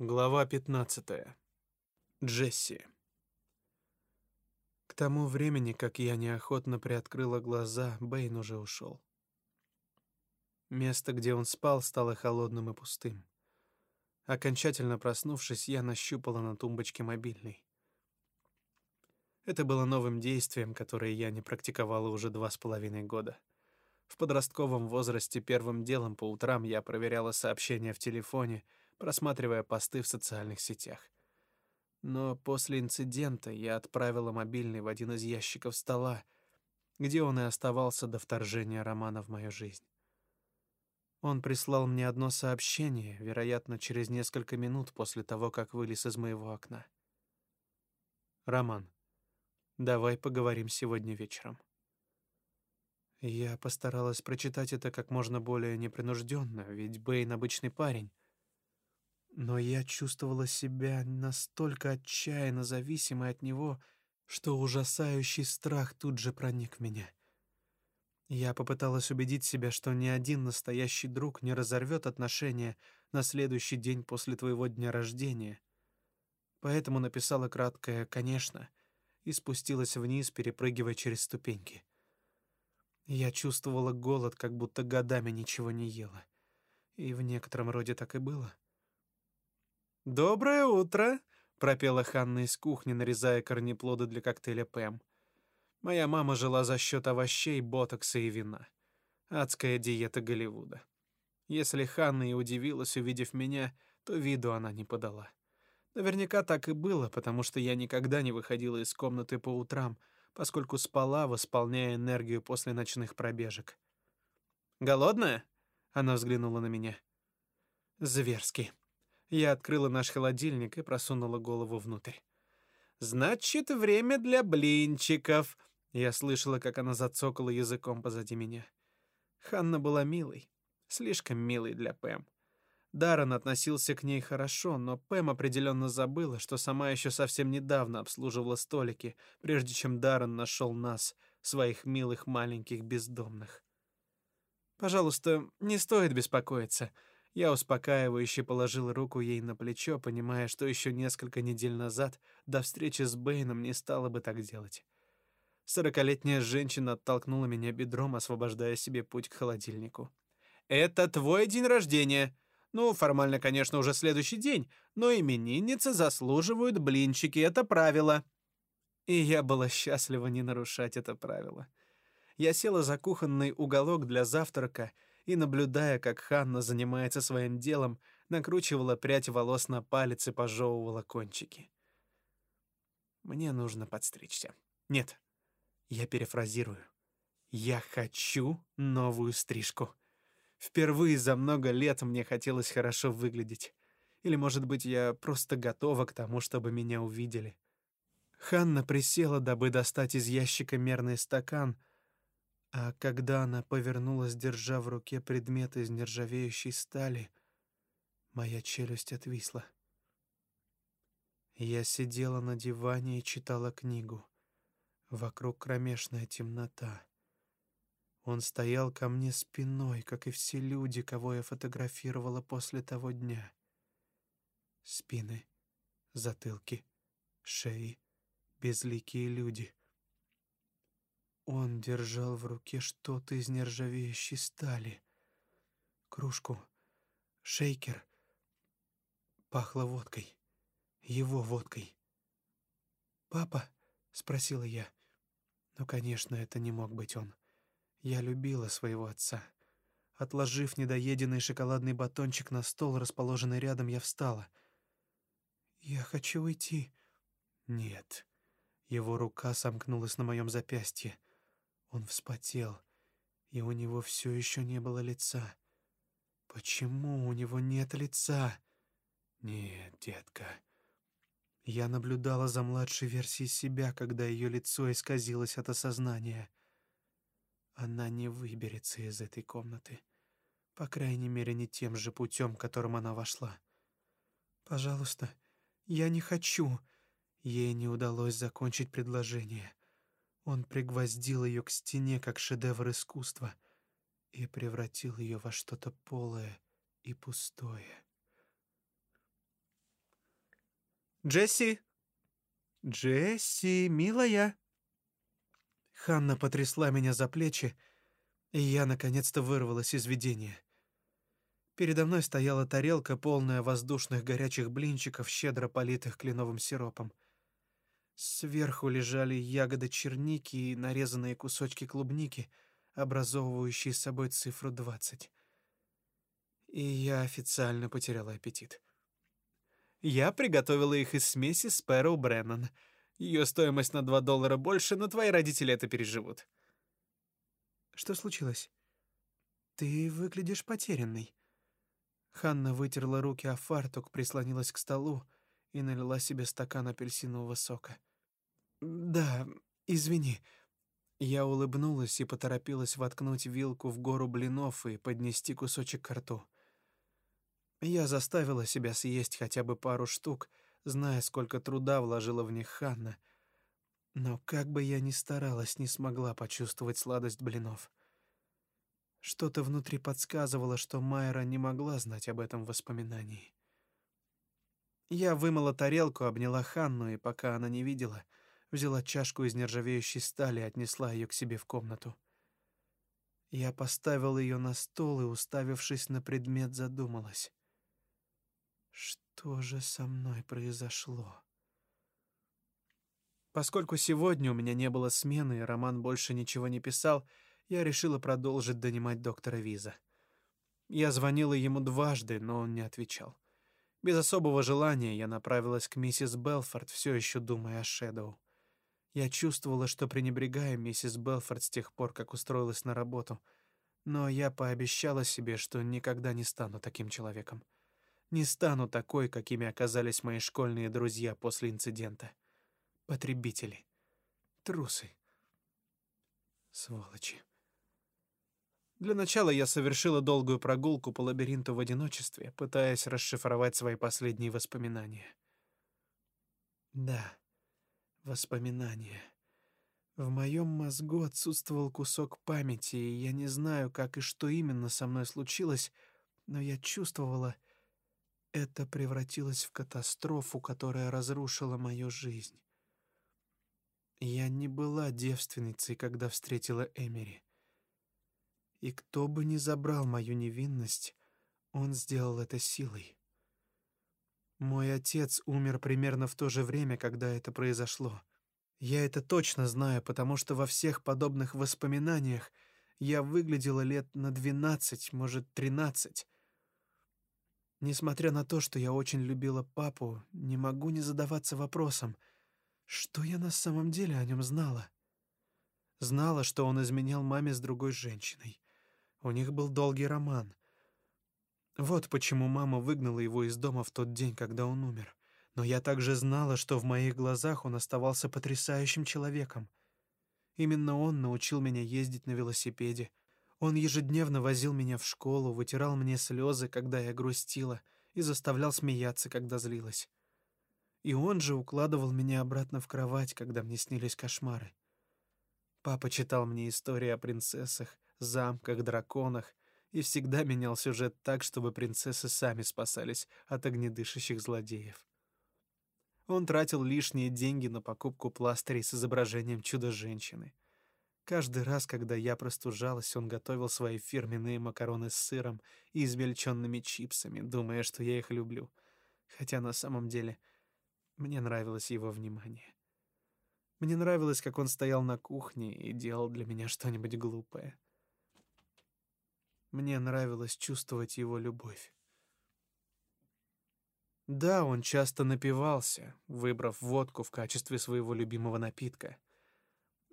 Глава 15. Джесси. К тому времени, как я неохотно приоткрыла глаза, Бэйн уже ушел. Место, где он спал, стало холодным и пустым. Окончательно проснувшись, я нащупала на тумбочке мобильный. Это было новым действием, которое я не практиковала уже два с половиной года. В подростковом возрасте первым делом по утрам я проверяла сообщения в телефоне — просматривая посты в социальных сетях. Но после инцидента я отправила мобильный в один из ящиков стола, где он и оставался до вторжения Романа в мою жизнь. Он прислал мне одно сообщение, вероятно, через несколько минут после того, как вылез из моего окна. «Роман, давай поговорим сегодня вечером». Я постаралась прочитать это как можно более непринужденно, ведь Бэйн обычный парень. Но я чувствовала себя настолько отчаянно зависимой от него, что ужасающий страх тут же проник в меня. Я попыталась убедить себя, что ни один настоящий друг не разорвет отношения на следующий день после твоего дня рождения. Поэтому написала краткое «конечно» и спустилась вниз, перепрыгивая через ступеньки. Я чувствовала голод, как будто годами ничего не ела. И в некотором роде так и было. «Доброе утро!» — пропела Ханна из кухни, нарезая корнеплоды для коктейля Пэм. Моя мама жила за счет овощей, ботокса и вина. Адская диета Голливуда. Если Ханна и удивилась, увидев меня, то виду она не подала. Наверняка так и было, потому что я никогда не выходила из комнаты по утрам, поскольку спала, восполняя энергию после ночных пробежек. «Голодная?» — она взглянула на меня. «Зверски», я открыла наш холодильник и просунула голову внутрь. «Значит, время для блинчиков!» Я слышала, как она зацокала языком позади меня. Ханна была милой, слишком милой для Пэм. Даррен относился к ней хорошо, но Пэм определенно забыла, что сама еще совсем недавно обслуживала столики, прежде чем Даррен нашел нас, своих милых маленьких бездомных. «Пожалуйста, не стоит беспокоиться», я успокаивающе положил руку ей на плечо, понимая, что еще несколько недель назад до встречи с Бэйном не стала бы так делать. Сорокалетняя женщина оттолкнула меня бедром, освобождая себе путь к холодильнику. «Это твой день рождения!» Ну, формально, конечно, уже следующий день, но именинницы заслуживают блинчики, это правило. И я была счастлива не нарушать это правило. Я села за кухонный уголок для завтрака и, наблюдая, как Ханна занимается своим делом, накручивала прядь волос на палец и пожевывала кончики. Мне нужно подстричься. Нет, я перефразирую. Я хочу новую стрижку. Впервые за много лет мне хотелось хорошо выглядеть. Или, может быть, я просто готова к тому, чтобы меня увидели. Ханна присела, дабы достать из ящика мерный стакан — а когда она повернулась, держа в руке предмет из нержавеющей стали, моя челюсть отвисла. Я сидела на диване и читала книгу. Вокруг кромешная темнота. Он стоял ко мне спиной, как и все люди, кого я фотографировала после того дня. Спины, затылки, шеи, безликие люди. Он держал в руке что-то из нержавеющей стали. Кружку, шейкер. Пахло водкой. Его водкой. «Папа?» — спросила я. Ну, конечно, это не мог быть он. Я любила своего отца. Отложив недоеденный шоколадный батончик на стол, расположенный рядом, я встала. «Я хочу уйти». «Нет». Его рука сомкнулась на моем запястье. Он вспотел, и у него все еще не было лица. Почему у него нет лица? Нет, детка. Я наблюдала за младшей версией себя, когда ее лицо исказилось от осознания. Она не выберется из этой комнаты. По крайней мере, не тем же путем, которым она вошла. «Пожалуйста, я не хочу». Ей не удалось закончить предложение. Он пригвоздил ее к стене, как шедевр искусства, и превратил ее во что-то полое и пустое. Джесси! Джесси, милая!» Ханна потрясла меня за плечи, и я наконец-то вырвалась из видения. Передо мной стояла тарелка, полная воздушных горячих блинчиков, щедро политых кленовым сиропом. Сверху лежали ягоды черники и нарезанные кусочки клубники, образовывающие собой цифру двадцать. И я официально потеряла аппетит. Я приготовила их из смеси Спэроу Бреннан. Ее стоимость на два доллара больше, но твои родители это переживут. Что случилось? Ты выглядишь потерянной. Ханна вытерла руки о фартук, прислонилась к столу и налила себе стакан апельсинового сока. «Да, извини». Я улыбнулась и поторопилась воткнуть вилку в гору блинов и поднести кусочек к рту. Я заставила себя съесть хотя бы пару штук, зная, сколько труда вложила в них Ханна. Но как бы я ни старалась, не смогла почувствовать сладость блинов. Что-то внутри подсказывало, что Майра не могла знать об этом воспоминании. Я вымыла тарелку, обняла Ханну, и пока она не видела — взяла чашку из нержавеющей стали и отнесла ее к себе в комнату. Я поставил ее на стол и, уставившись на предмет, задумалась. Что же со мной произошло? Поскольку сегодня у меня не было смены и Роман больше ничего не писал, я решила продолжить донимать доктора Виза. Я звонила ему дважды, но он не отвечал. Без особого желания я направилась к миссис Белфорд, все еще думая о Шэдоу. Я чувствовала, что пренебрегаю миссис Белфорд с тех пор, как устроилась на работу, но я пообещала себе, что никогда не стану таким человеком. Не стану такой, какими оказались мои школьные друзья после инцидента. Потребители. Трусы. Сволочи. Для начала я совершила долгую прогулку по лабиринту в одиночестве, пытаясь расшифровать свои последние воспоминания. Да, Воспоминания. В моем мозгу отсутствовал кусок памяти, и я не знаю, как и что именно со мной случилось, но я чувствовала, это превратилось в катастрофу, которая разрушила мою жизнь. Я не была девственницей, когда встретила Эмери. И кто бы ни забрал мою невинность, он сделал это силой. Мой отец умер примерно в то же время, когда это произошло. Я это точно знаю, потому что во всех подобных воспоминаниях я выглядела лет на двенадцать, может, тринадцать. Несмотря на то, что я очень любила папу, не могу не задаваться вопросом, что я на самом деле о нем знала. Знала, что он изменял маме с другой женщиной. У них был долгий роман. Вот почему мама выгнала его из дома в тот день, когда он умер. Но я также знала, что в моих глазах он оставался потрясающим человеком. Именно он научил меня ездить на велосипеде. Он ежедневно возил меня в школу, вытирал мне слезы, когда я грустила, и заставлял смеяться, когда злилась. И он же укладывал меня обратно в кровать, когда мне снились кошмары. Папа читал мне истории о принцессах, замках, драконах, и всегда менял сюжет так, чтобы принцессы сами спасались от огнедышащих злодеев. Он тратил лишние деньги на покупку пластырей с изображением чудо-женщины. Каждый раз, когда я простужалась, он готовил свои фирменные макароны с сыром и измельченными чипсами, думая, что я их люблю. Хотя на самом деле мне нравилось его внимание. Мне нравилось, как он стоял на кухне и делал для меня что-нибудь глупое. Мне нравилось чувствовать его любовь. Да, он часто напивался, выбрав водку в качестве своего любимого напитка.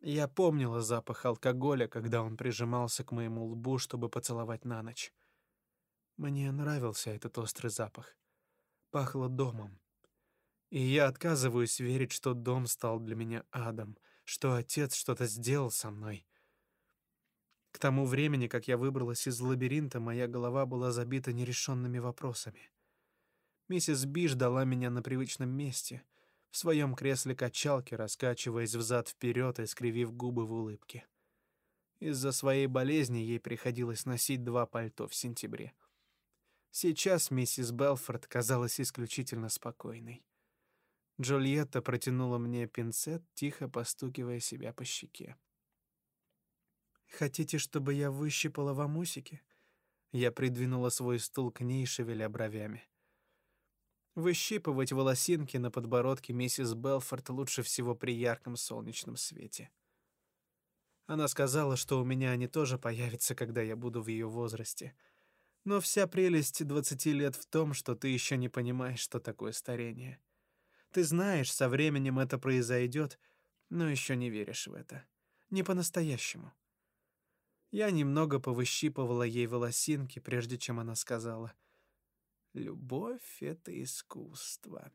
Я помнила запах алкоголя, когда он прижимался к моему лбу, чтобы поцеловать на ночь. Мне нравился этот острый запах. Пахло домом. И я отказываюсь верить, что дом стал для меня адом, что отец что-то сделал со мной. К тому времени, как я выбралась из лабиринта, моя голова была забита нерешенными вопросами. Миссис Би ждала меня на привычном месте, в своем кресле качалки, раскачиваясь взад-вперед и скривив губы в улыбке. Из-за своей болезни ей приходилось носить два пальто в сентябре. Сейчас миссис Белфорд казалась исключительно спокойной. Джульетта протянула мне пинцет, тихо постукивая себя по щеке. «Хотите, чтобы я выщипала вам усики?» Я придвинула свой стул к ней, шевеля бровями. Выщипывать волосинки на подбородке миссис Белфорд лучше всего при ярком солнечном свете. Она сказала, что у меня они тоже появятся, когда я буду в ее возрасте. Но вся прелесть двадцати лет в том, что ты еще не понимаешь, что такое старение. Ты знаешь, со временем это произойдет, но еще не веришь в это. Не по-настоящему. Я немного повыщипывала ей волосинки, прежде чем она сказала: "Любовь это искусство".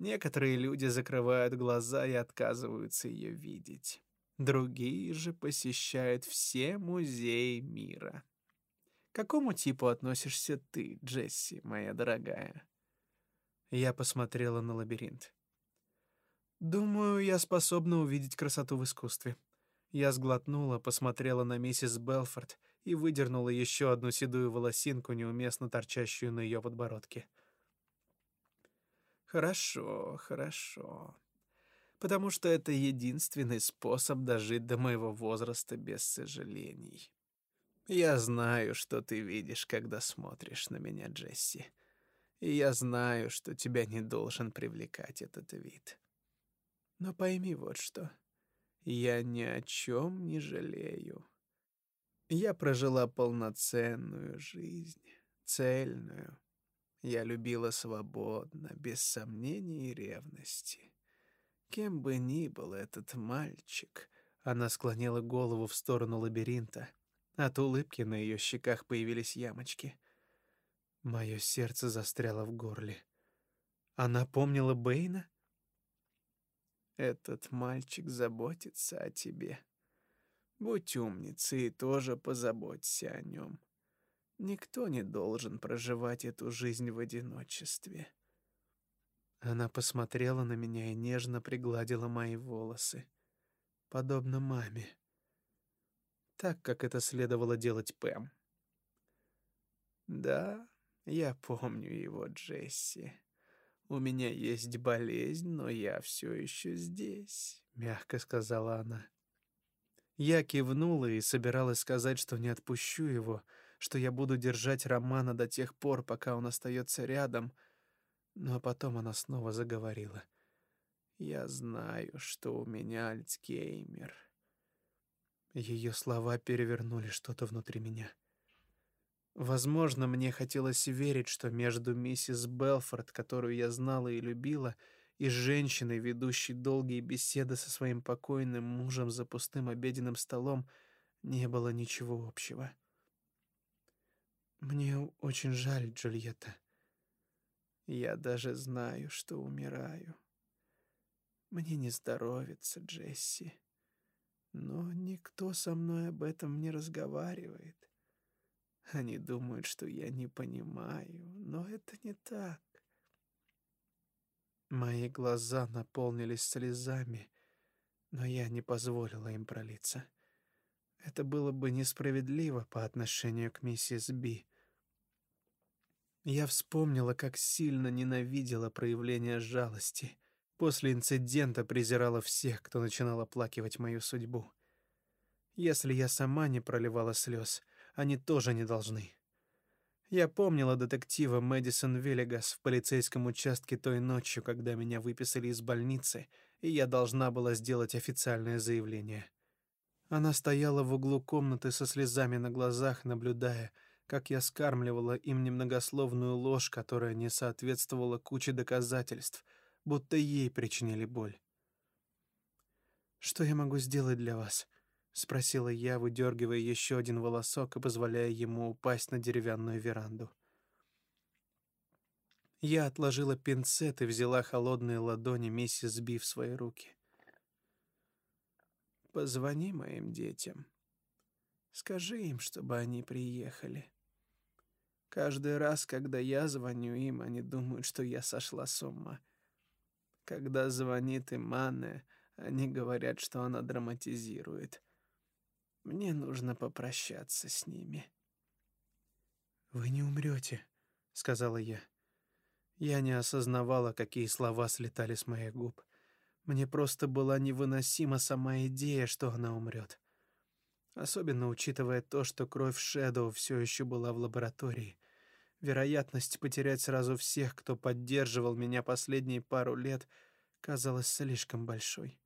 Некоторые люди закрывают глаза и отказываются ее видеть. Другие же посещают все музеи мира. К какому типу относишься ты, Джесси, моя дорогая? Я посмотрела на лабиринт. Думаю, я способна увидеть красоту в искусстве. Я сглотнула, посмотрела на миссис Белфорд и выдернула еще одну седую волосинку, неуместно торчащую на ее подбородке. Хорошо, хорошо. Потому что это единственный способ дожить до моего возраста без сожалений. Я знаю, что ты видишь, когда смотришь на меня, Джесси. И я знаю, что тебя не должен привлекать этот вид. Но пойми вот что. Я ни о чем не жалею. Я прожила полноценную жизнь, цельную. Я любила свободно, без сомнений и ревности. Кем бы ни был этот мальчик, она склонила голову в сторону лабиринта. От улыбки на ее щеках появились ямочки. Мое сердце застряло в горле. Она помнила Бэйна? Этот мальчик заботится о тебе. Будь умницей и тоже позаботься о нем. Никто не должен проживать эту жизнь в одиночестве. Она посмотрела на меня и нежно пригладила мои волосы, подобно маме. Так, как это следовало делать Пэм. Да, я помню его, Джесси. У меня есть болезнь, но я все еще здесь, мягко сказала она. Я кивнула и собиралась сказать, что не отпущу его, что я буду держать Романа до тех пор, пока он остается рядом. Но потом она снова заговорила. Я знаю, что у меня Альцгеймер. Ее слова перевернули что-то внутри меня. Возможно, мне хотелось верить, что между миссис Белфорд, которую я знала и любила, и женщиной, ведущей долгие беседы со своим покойным мужем за пустым обеденным столом, не было ничего общего. Мне очень жаль, Джульетта. Я даже знаю, что умираю. Мне не здоровится, Джесси. Но никто со мной об этом не разговаривает. Они думают, что я не понимаю, но это не так. Мои глаза наполнились слезами, но я не позволила им пролиться. Это было бы несправедливо по отношению к миссис Би. Я вспомнила, как сильно ненавидела проявление жалости. После инцидента презирала всех, кто начинал оплакивать мою судьбу. Если я сама не проливала слез, они тоже не должны. Я помнила детектива Мэдисон Виллигас в полицейском участке той ночью, когда меня выписали из больницы, и я должна была сделать официальное заявление. Она стояла в углу комнаты со слезами на глазах, наблюдая, как я скармливала им немногословную ложь, которая не соответствовала куче доказательств, будто ей причинили боль. Что я могу сделать для вас? Спросила я, выдергивая еще один волосок и позволяя ему упасть на деревянную веранду. Я отложила пинцет и взяла холодные ладони миссис Би в свои руки. Позвони моим детям. Скажи им, чтобы они приехали. Каждый раз, когда я звоню им, они думают, что я сошла с ума. Когда звонит им Анна, они говорят, что она драматизирует. Мне нужно попрощаться с ними. Вы не умрете, сказала я. Я не осознавала, какие слова слетали с моих губ. Мне просто была невыносима сама идея, что она умрет. Особенно учитывая то, что кровь Шэдоу все еще была в лаборатории. Вероятность потерять сразу всех, кто поддерживал меня последние пару лет, казалась слишком большой.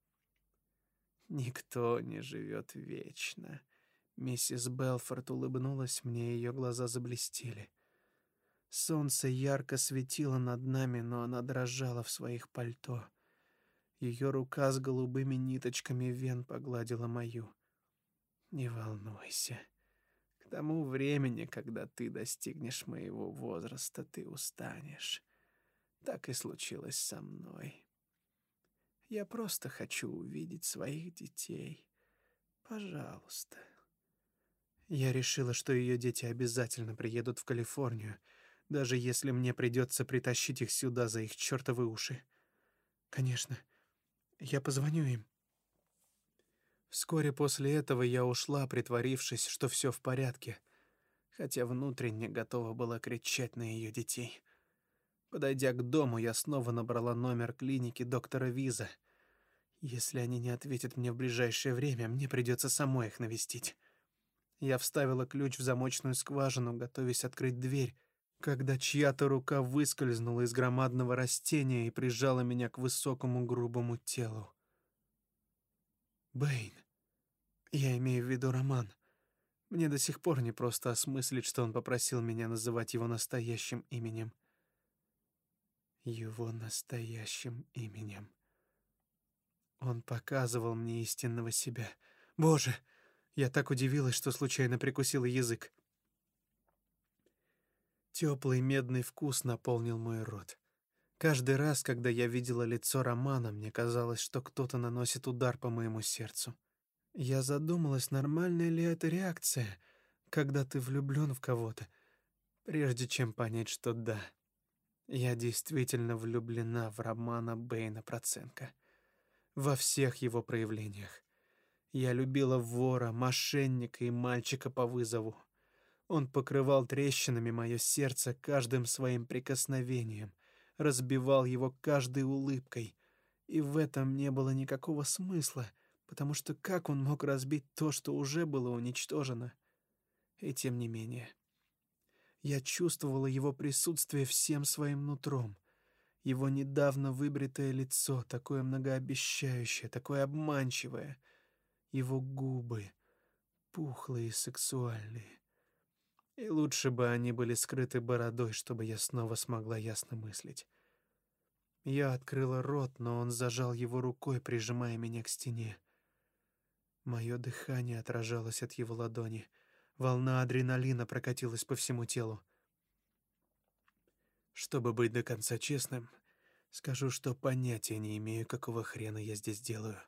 Никто не живет вечно. Миссис Белфорд улыбнулась мне, ее глаза заблестели. Солнце ярко светило над нами, но она дрожала в своих пальто. Ее рука с голубыми ниточками вен погладила мою. Не волнуйся. К тому времени, когда ты достигнешь моего возраста, ты устанешь. Так и случилось со мной. Я просто хочу увидеть своих детей. Пожалуйста. Я решила, что ее дети обязательно приедут в Калифорнию, даже если мне придется притащить их сюда за их чертовы уши. Конечно, я позвоню им. Вскоре после этого я ушла, притворившись, что все в порядке, хотя внутренне готова была кричать на ее детей. Подойдя к дому, я снова набрала номер клиники доктора Виза. Если они не ответят мне в ближайшее время, мне придется самой их навестить. Я вставила ключ в замочную скважину, готовясь открыть дверь, когда чья-то рука выскользнула из громадного растения и прижала меня к высокому грубому телу. Бэйн. Я имею в виду Роман. Мне до сих пор не просто осмыслить, что он попросил меня называть его настоящим именем. Его настоящим именем. Он показывал мне истинного себя. Боже, я так удивилась, что случайно прикусила язык. Теплый медный вкус наполнил мой рот. Каждый раз, когда я видела лицо Романа, мне казалось, что кто-то наносит удар по моему сердцу. Я задумалась, нормальная ли это реакция, когда ты влюблен в кого-то, прежде чем понять, что да, я действительно влюблена в Романа Бэйна Проценко во всех его проявлениях. Я любила вора, мошенника и мальчика по вызову. Он покрывал трещинами мое сердце каждым своим прикосновением, разбивал его каждой улыбкой, и в этом не было никакого смысла, потому что как он мог разбить то, что уже было уничтожено? И тем не менее, я чувствовала его присутствие всем своим нутром. Его недавно выбритое лицо, такое многообещающее, такое обманчивое — его губы, пухлые и сексуальные. И лучше бы они были скрыты бородой, чтобы я снова смогла ясно мыслить. Я открыла рот, но он зажал его рукой, прижимая меня к стене. Мое дыхание отражалось от его ладони. Волна адреналина прокатилась по всему телу. Чтобы быть до конца честным, скажу, что понятия не имею, какого хрена я здесь делаю.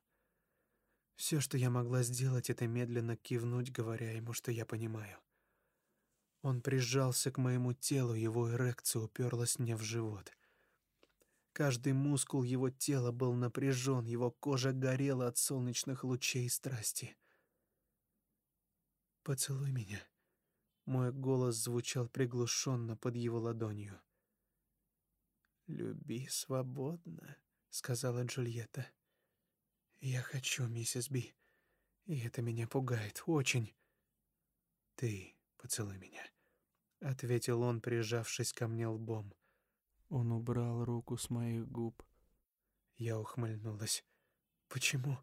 Все, что я могла сделать, это медленно кивнуть, говоря ему, что я понимаю. Он прижался к моему телу, его эрекция уперлась мне в живот. Каждый мускул его тела был напряжен, его кожа горела от солнечных лучей страсти. «Поцелуй меня». Мой голос звучал приглушенно под его ладонью. «Люби свободно», — сказала Джульетта. Я хочу, миссис Би. И это меня пугает очень. Ты поцелуй меня, ответил он, прижавшись ко мне лбом. Он убрал руку с моих губ. Я ухмыльнулась. Почему?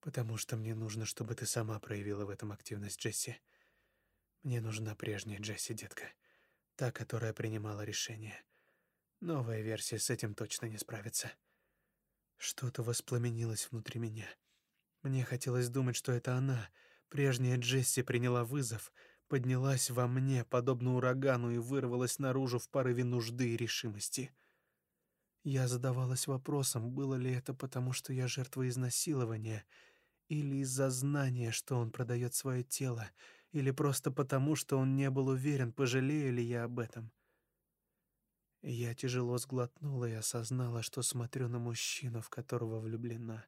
Потому что мне нужно, чтобы ты сама проявила в этом активность, Джесси. Мне нужна прежняя Джесси, детка, та, которая принимала решения. Новая версия с этим точно не справится. Что-то воспламенилось внутри меня. Мне хотелось думать, что это она, прежняя Джесси, приняла вызов, поднялась во мне, подобно урагану, и вырвалась наружу в порыве нужды и решимости. Я задавалась вопросом, было ли это потому, что я жертва изнасилования, или из-за знания, что он продает свое тело, или просто потому, что он не был уверен, пожалею ли я об этом. — я тяжело сглотнула и осознала, что смотрю на мужчину, в которого влюблена.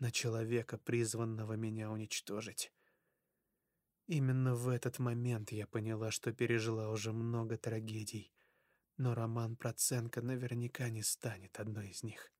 На человека, призванного меня уничтожить. Именно в этот момент я поняла, что пережила уже много трагедий. Но роман Проценко наверняка не станет одной из них.